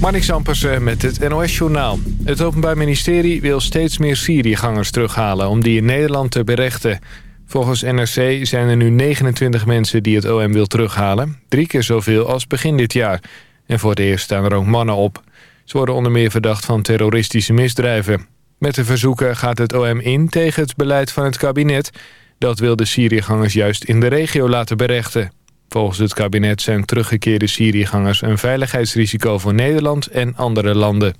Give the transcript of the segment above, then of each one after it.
Marnix Ampersen met het NOS-journaal. Het Openbaar Ministerie wil steeds meer Syriëgangers terughalen... om die in Nederland te berechten. Volgens NRC zijn er nu 29 mensen die het OM wil terughalen. Drie keer zoveel als begin dit jaar. En voor het eerst staan er ook mannen op. Ze worden onder meer verdacht van terroristische misdrijven. Met de verzoeken gaat het OM in tegen het beleid van het kabinet... dat wil de Syriëgangers juist in de regio laten berechten. Volgens het kabinet zijn teruggekeerde Syriëgangers een veiligheidsrisico voor Nederland en andere landen.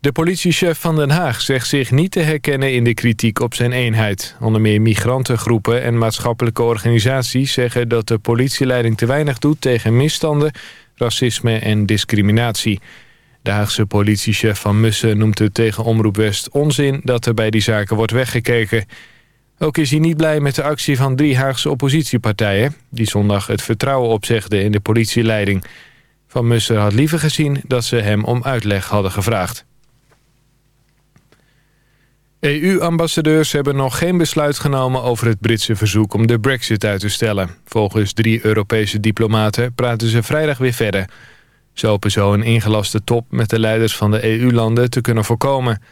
De politiechef van Den Haag zegt zich niet te herkennen in de kritiek op zijn eenheid. Onder meer migrantengroepen en maatschappelijke organisaties zeggen dat de politieleiding te weinig doet tegen misstanden, racisme en discriminatie. De Haagse politiechef van Mussen noemt het tegen Omroep West onzin dat er bij die zaken wordt weggekeken. Ook is hij niet blij met de actie van drie Haagse oppositiepartijen... die zondag het vertrouwen opzegden in de politieleiding. Van Musser had liever gezien dat ze hem om uitleg hadden gevraagd. EU-ambassadeurs hebben nog geen besluit genomen over het Britse verzoek om de brexit uit te stellen. Volgens drie Europese diplomaten praten ze vrijdag weer verder. Ze hopen zo een ingelaste top met de leiders van de EU-landen te kunnen voorkomen...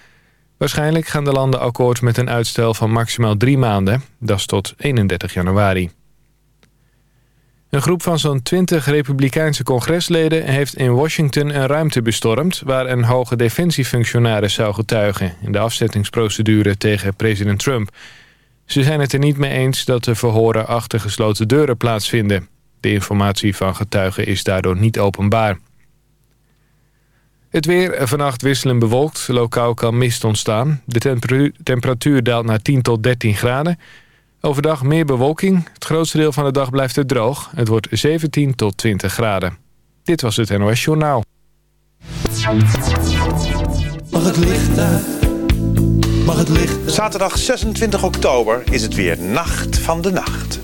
Waarschijnlijk gaan de landen akkoord met een uitstel van maximaal drie maanden. Dat is tot 31 januari. Een groep van zo'n 20 republikeinse congresleden heeft in Washington een ruimte bestormd... waar een hoge defensiefunctionaris zou getuigen... in de afzettingsprocedure tegen president Trump. Ze zijn het er niet mee eens dat de verhoren achter gesloten deuren plaatsvinden. De informatie van getuigen is daardoor niet openbaar. Het weer vannacht wisselen bewolkt. Lokaal kan mist ontstaan. De temperatuur daalt naar 10 tot 13 graden. Overdag meer bewolking. Het grootste deel van de dag blijft het droog. Het wordt 17 tot 20 graden. Dit was het NOS Journaal. Mag het licht uit? Mag het licht Zaterdag 26 oktober is het weer Nacht van de Nacht.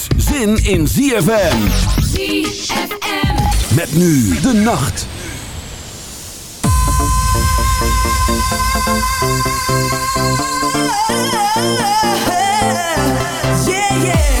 zin in ZFM. ZFM. Met nu de nacht. Yeah, yeah.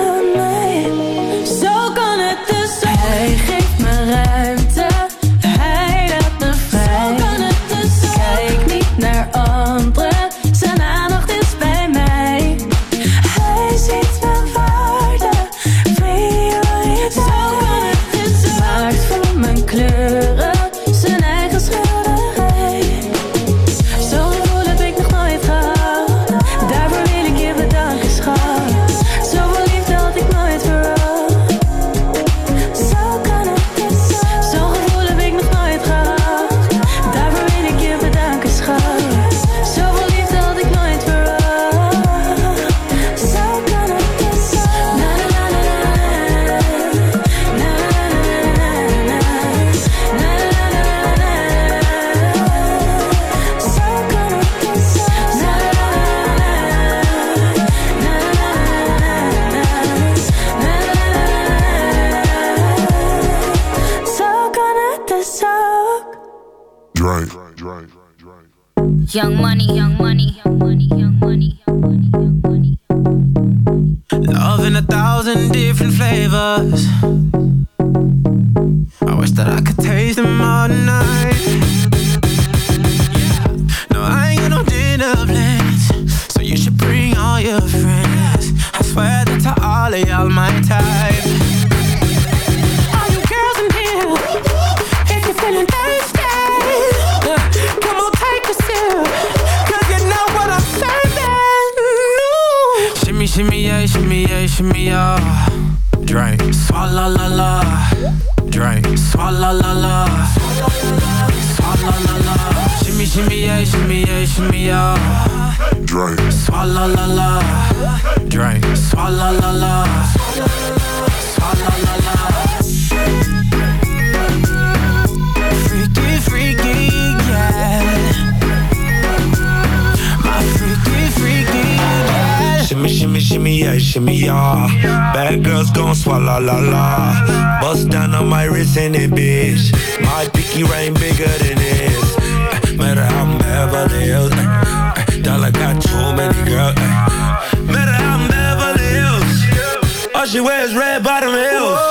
I to all of y'all my type. Are you girls in here? If you're feeling thirsty, come on, take a sip. 'Cause you know what I'm serving. Ooh, shimmy shimmy, yeah, shimmy yeah, shimmy yeah. Drink, swalla la la. Drink, swalla la la. Swalla la la. Shimmy shimmy yeah, shimmy yeah, shimmy yeah. Drink, swalla la la. Drink, swalla la la. Swalla la la. Freaky, freaky, yeah. My freaky, freaky, yeah. Shimmy, shimmy, shimmy, yeah, shimmy, yeah. Bad girls gon' swallow la la. Bust down on my wrist and it, bitch. My pinky ring bigger than this. Beverly Hills. Uh, uh, dollar got too many girls. Uh, matter how I'm Beverly Hills. All she wears red bottom heels.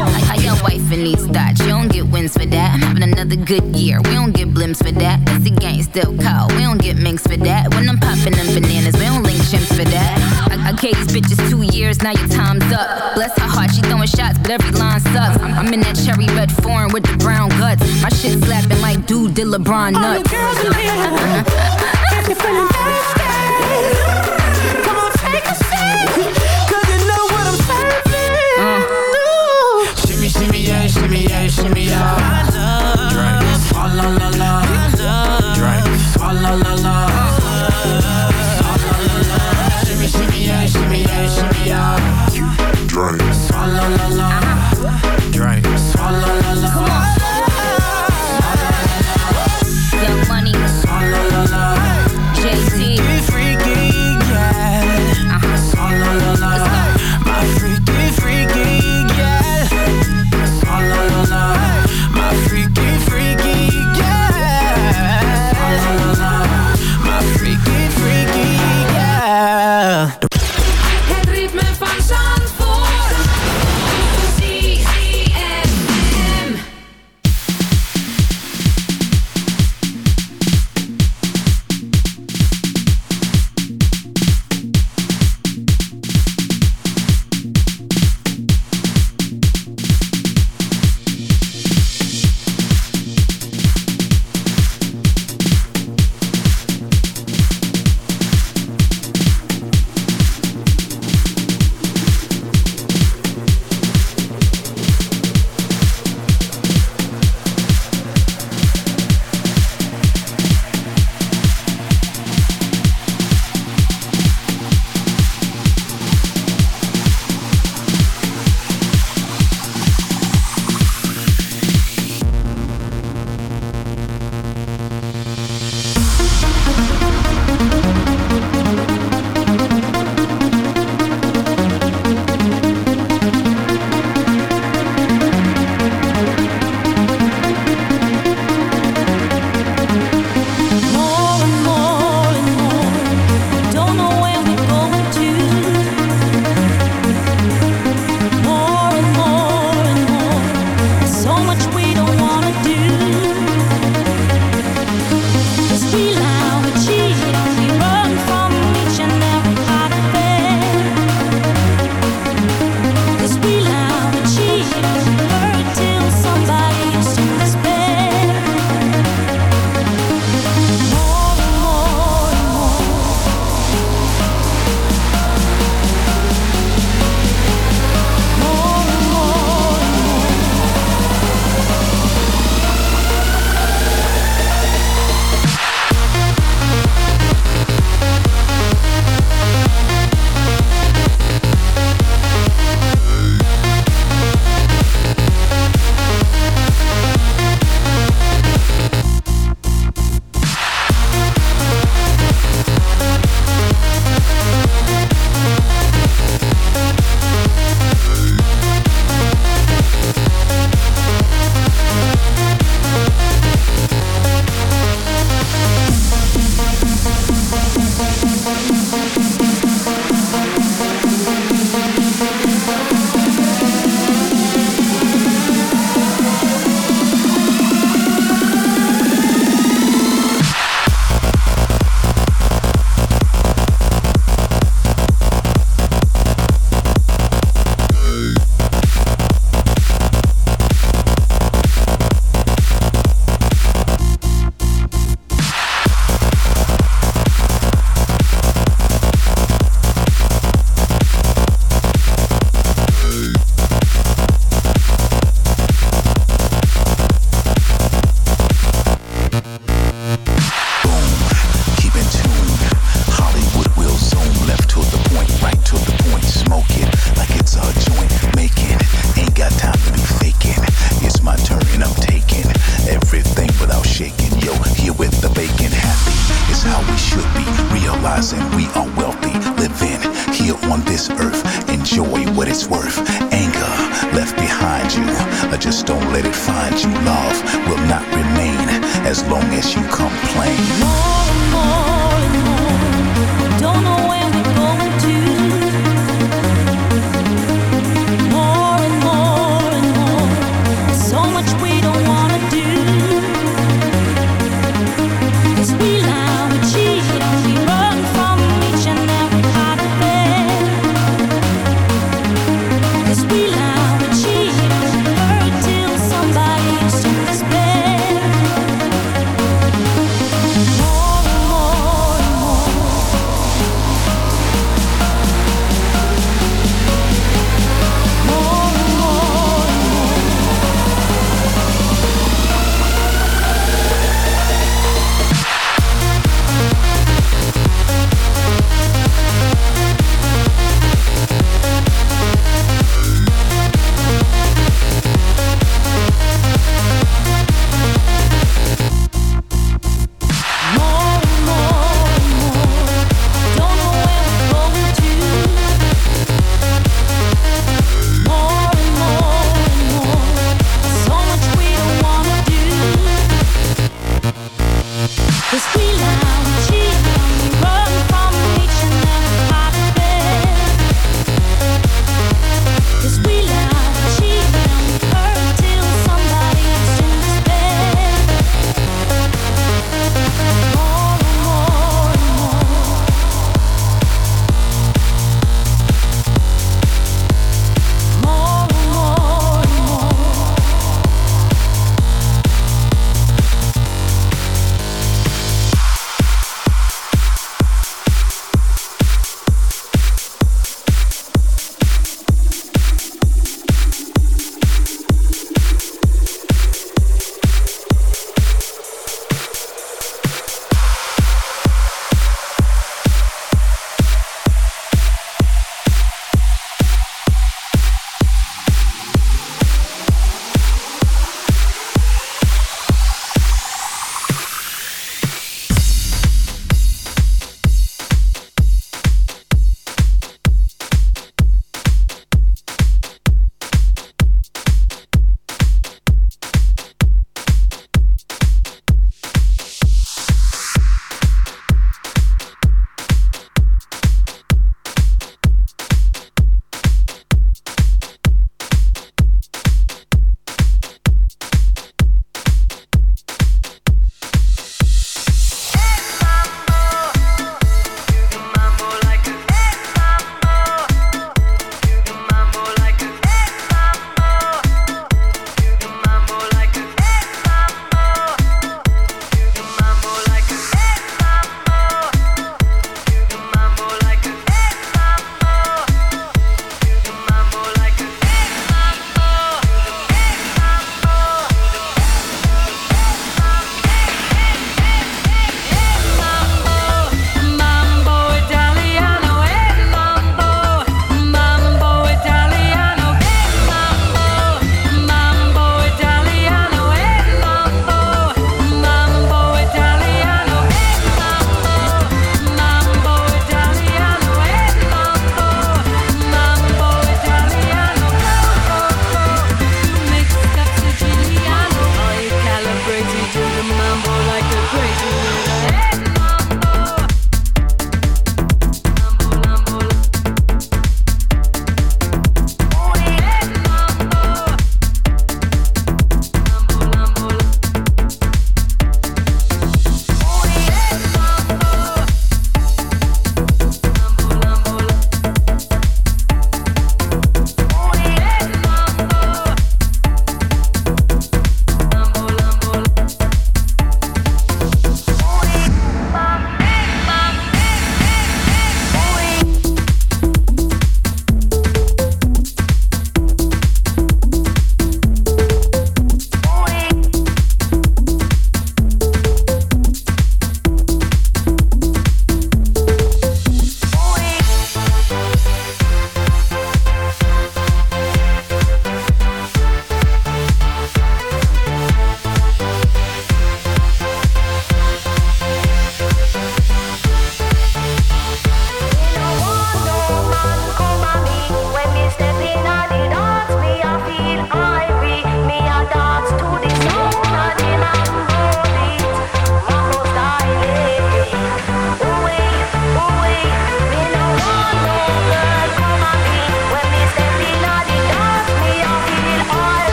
Know. How your wife in these thoughts, you don't get wins for that. I'm having another good year, we don't get blimps for that. That's the gang still cold, we don't get minks for that. When I'm popping them bananas, we don't link chimps for that. I, I gave these bitches two years, now your time's up. Bless her heart, she throwing shots, but every line sucks. I'm, I'm in that cherry red foreign with the brown guts. My shit slapping like dude did LeBron nuts. All you nuts. girls in here, if you're feeling thirsty, come on, shimmy, yeah, shimmy, yeah, shimmy, yeah. Drink, swalla la la. Drink, swalla la la. Swalla la la. Shimmy, shimmy, yeah, shimmy, yeah, shimmy, yeah. Drink,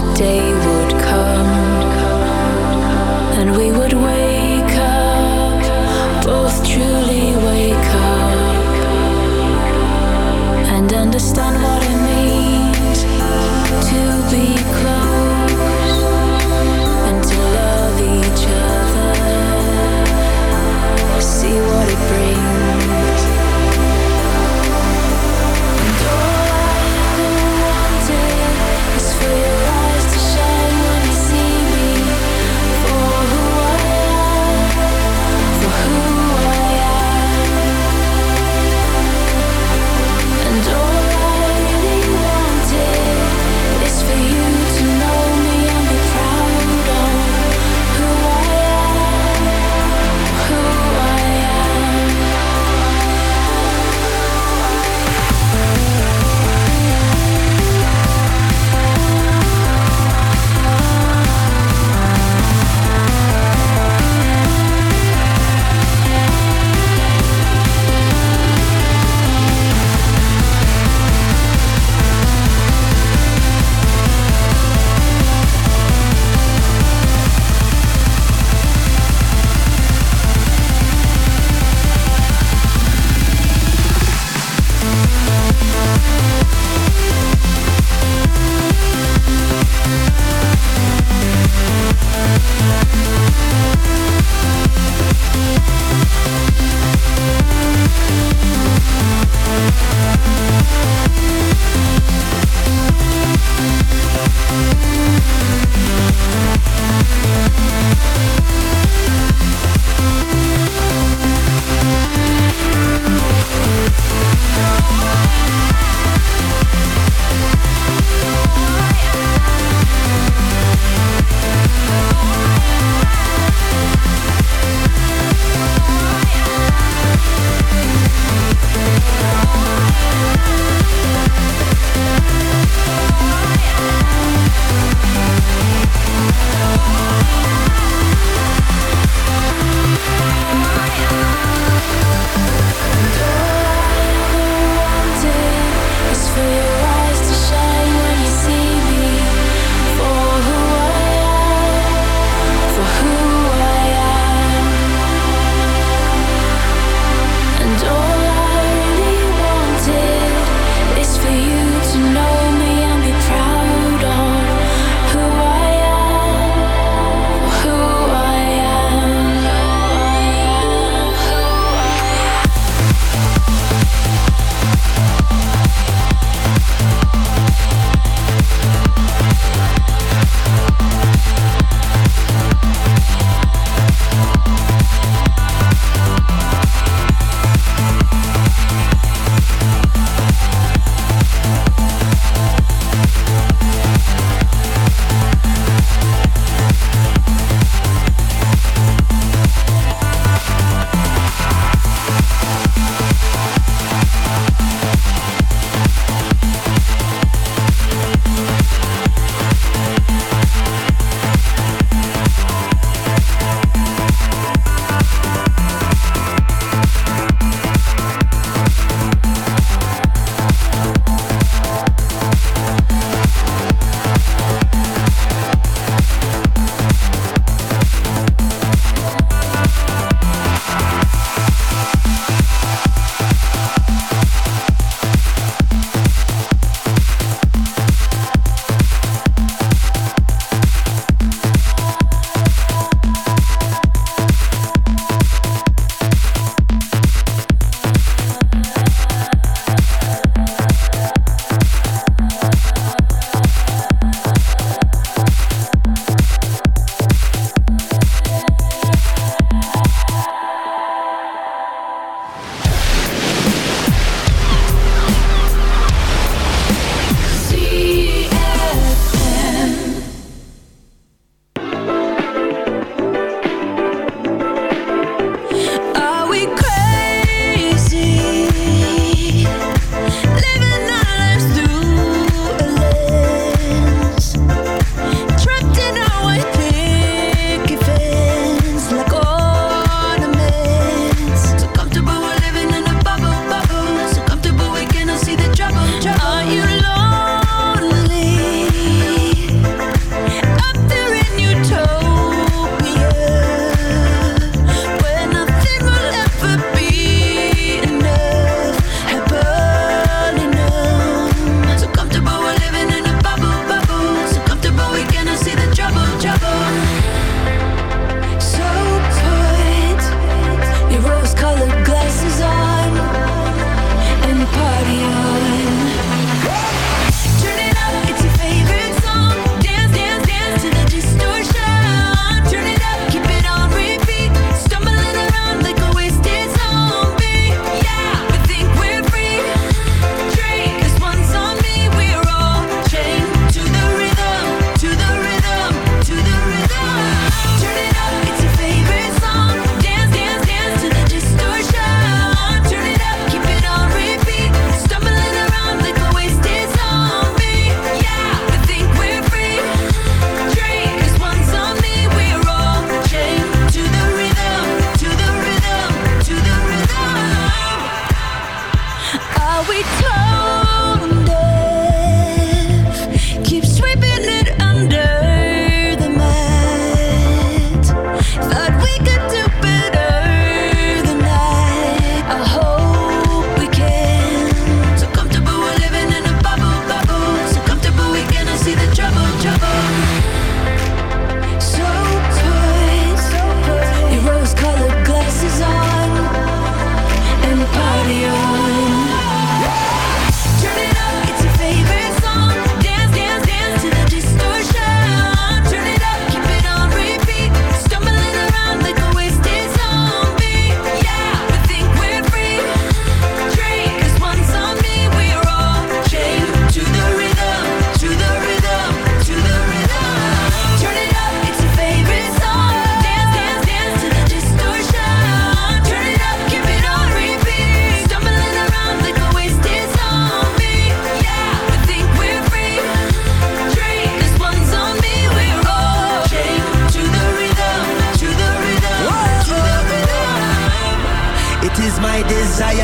the day would come and we would wait.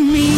me.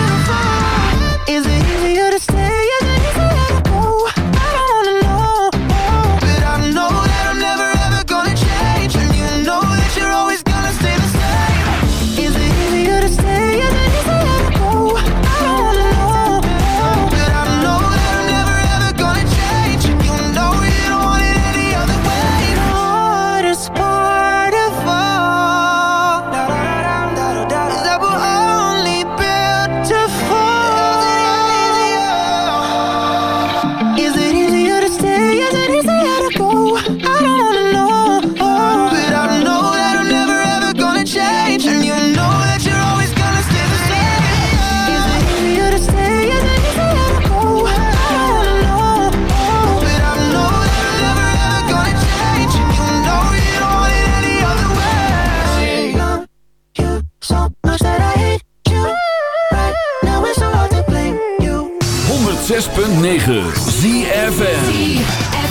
106.9 ZFN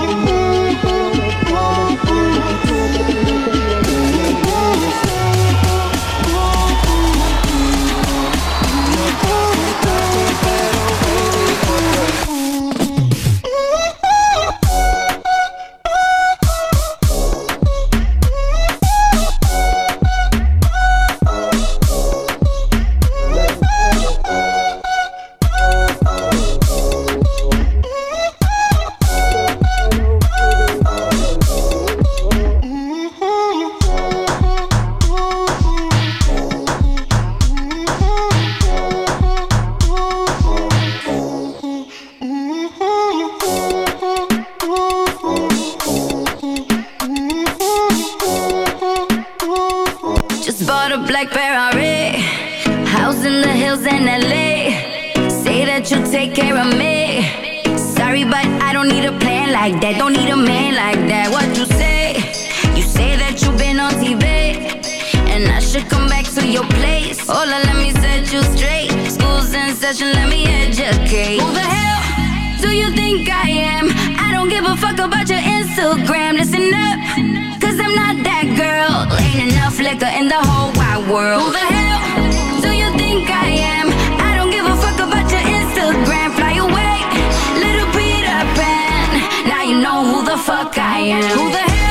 you know who the fuck I am. Who the hell?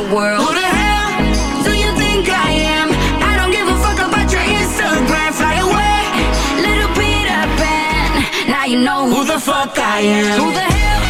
Who the hell do you think I am? I don't give a fuck about your Instagram. Fly away, little Peter Pan. Now you know who, the fuck I am. Who the hell?